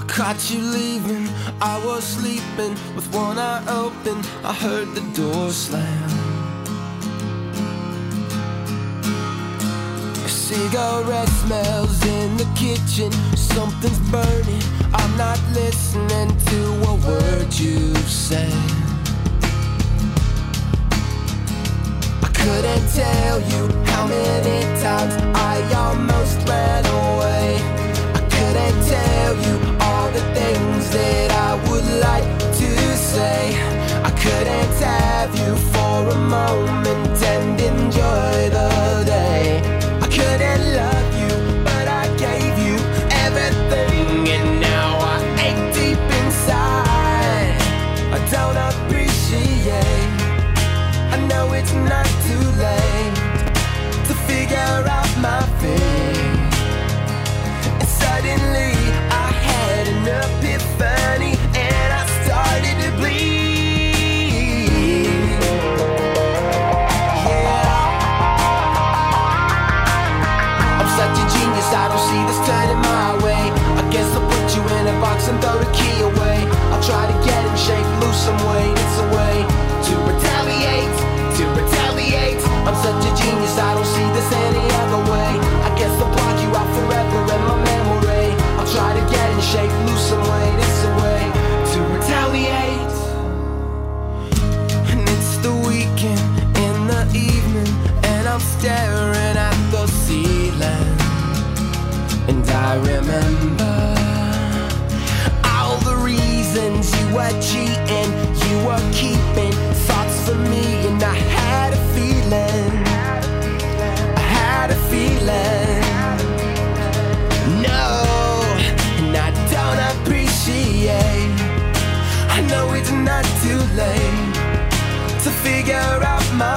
I caught you leaving. I was sleeping with one eye open. I heard the door slam. A cigarette smells in the kitchen. Something's burning. I'm not listening. it's not too late to figure out my fate. And I remember all the reasons you were cheating, you were keeping thoughts of me, and I had a feeling. I had a feeling. No, and I don't appreciate. I know it's not too late to figure out my.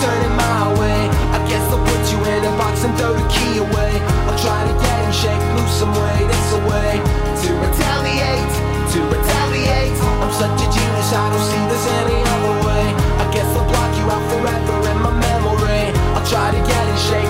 turning my way. I guess I'll put you in a box and throw the key away. I'll try to get in shape, lose some weight, it's a way to retaliate, to retaliate. I'm such a genius, I don't see there's any other way. I guess I'll block you out forever in my memory. I'll try to get in shape.